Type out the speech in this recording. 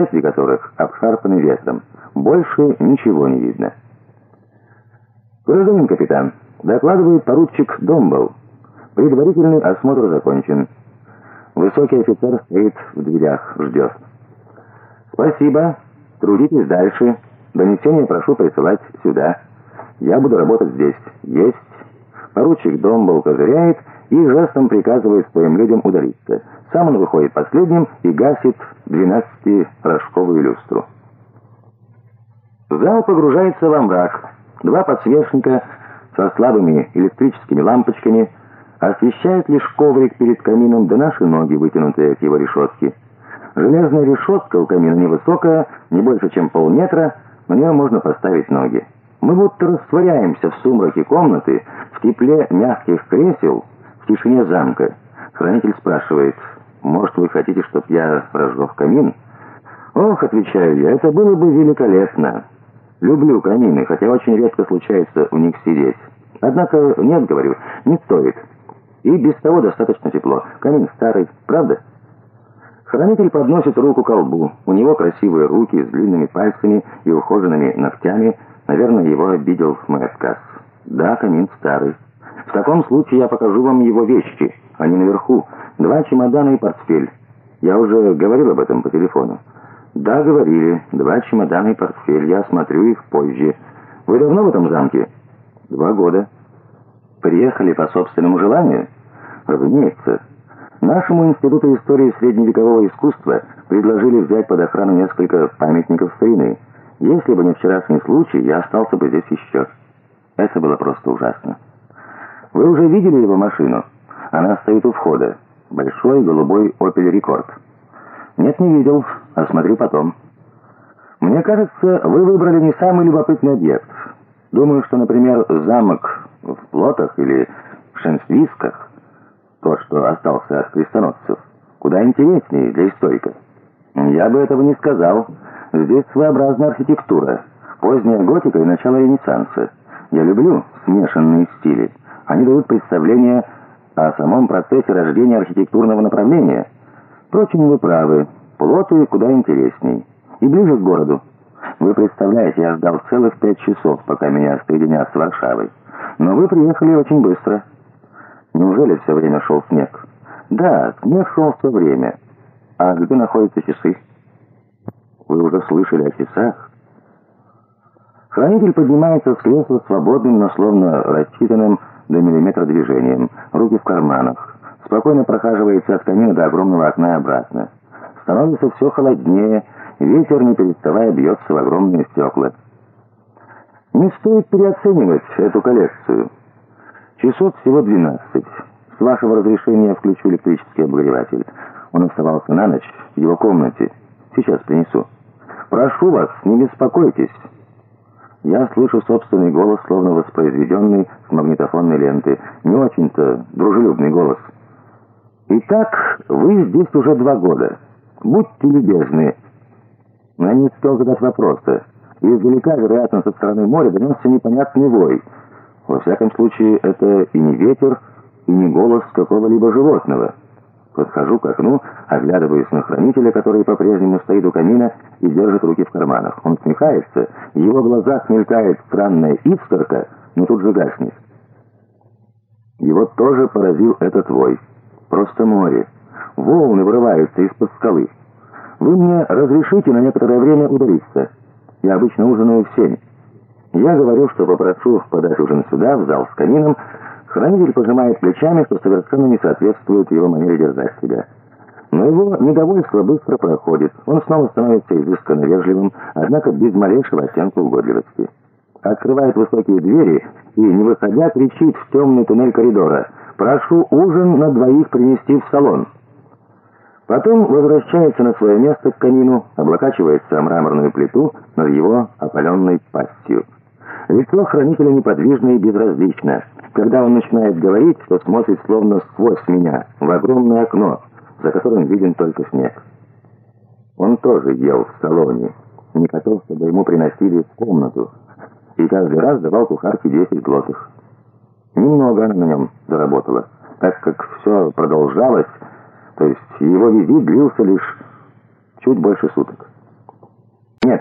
ветви которых обшарпаны ветром. Больше ничего не видно. «Гражданин капитан», — докладывает поручик Домбл. Предварительный осмотр закончен. Высокий офицер стоит в дверях, ждет. «Спасибо. Трудитесь дальше. Донесение прошу присылать сюда. Я буду работать здесь. Есть». Поручик Домбл козыряет и жестом приказывает своим людям удалиться. Сам он выходит последним и гасит 12-рожковую люстру. Зал погружается во мрак. Два подсвечника со слабыми электрическими лампочками освещают лишь коврик перед камином, да наши ноги, вытянутые к его решетке. Железная решетка у камина невысокая, не больше, чем полметра, на нее можно поставить ноги. Мы будто растворяемся в сумраке комнаты, в тепле мягких кресел, в тишине замка. Хранитель спрашивает, «Может, вы хотите, чтобы я разжег камин?» «Ох», — отвечаю я, — «это было бы великолепно». Люблю камины, хотя очень редко случается в них сидеть. Однако, нет, говорю, не стоит. И без того достаточно тепло. Камин старый, правда? Хранитель подносит руку к колбу. У него красивые руки с длинными пальцами и ухоженными ногтями. Наверное, его обидел мой отказ. Да, камин старый. В таком случае я покажу вам его вещи. Они наверху. Два чемодана и портфель. Я уже говорил об этом по телефону. «Да, говорили. Два чемодана и портфель. Я смотрю их позже. Вы давно в этом замке?» «Два года». «Приехали по собственному желанию?» «Разумеется. Нашему Институту истории средневекового искусства предложили взять под охрану несколько памятников старины. Если бы не вчерашний случай, я остался бы здесь еще». Это было просто ужасно. «Вы уже видели его машину? Она стоит у входа. Большой голубой «Опель Рекорд». «Нет, не видел. Осмотрю потом». «Мне кажется, вы выбрали не самый любопытный объект. Думаю, что, например, замок в Плотах или Шенсвисках, то, что остался от крестоносцев, куда интереснее для историка. Я бы этого не сказал. Здесь своеобразная архитектура, поздняя готика и начало Ренессанса. Я люблю смешанные стили. Они дают представление о самом процессе рождения архитектурного направления – Впрочем, вы правы. Плоты куда интересней. И ближе к городу. Вы представляете, я ждал целых пять часов, пока меня соединят с Варшавой. Но вы приехали очень быстро. Неужели все время шел снег? Да, снег шел все время. А где находятся часы? Вы уже слышали о часах? Хранитель поднимается с кресла свободным, но словно рассчитанным до миллиметра движением. Руки в карманах спокойно прохаживается от камина до огромного окна и обратно. Становится все холоднее, ветер, не переставая, бьется в огромные стекла. Не стоит переоценивать эту коллекцию. Часов всего 12. С вашего разрешения включу электрический обогреватель. Он оставался на ночь в его комнате. Сейчас принесу. Прошу вас, не беспокойтесь. Я слышу собственный голос, словно воспроизведенный с магнитофонной ленты. Не очень-то дружелюбный голос. Итак, вы здесь уже два года. Будьте любезны. Я не успел задать вопроса. Издалека, вероятно, со стороны моря донесся непонятный вой. Во всяком случае, это и не ветер, и не голос какого-либо животного. Подхожу к окну, оглядываюсь на хранителя, который по-прежнему стоит у камина и держит руки в карманах. Он смехается, в его глазах мелькает странная искорка, но тут же гаснет. Его тоже поразил этот вой. Просто море. Волны вырываются из-под скалы. Вы мне разрешите на некоторое время удалиться? Я обычно ужинаю в семь. Я говорю, что попрошу подать ужин сюда, в зал с камином. Хранитель пожимает плечами, что совершенно не соответствует его манере держать себя. Но его недовольство быстро проходит. Он снова становится изысканно вежливым, однако без малейшего оттенка угодливости. Открывает высокие двери и, не выходя, кричит в темный туннель коридора — Прошу ужин на двоих принести в салон. Потом возвращается на свое место к камину, облокачивается о мраморную плиту над его опаленной пастью. Лицо хранителя неподвижно и безразлично. Когда он начинает говорить, то смотрит словно сквозь меня, в огромное окно, за которым виден только снег. Он тоже ел в салоне, не хотел, чтобы ему приносили в комнату, и каждый раз давал кухарке 10 глотых. Немного она на нем заработала, так как все продолжалось, то есть его визит длился лишь чуть больше суток.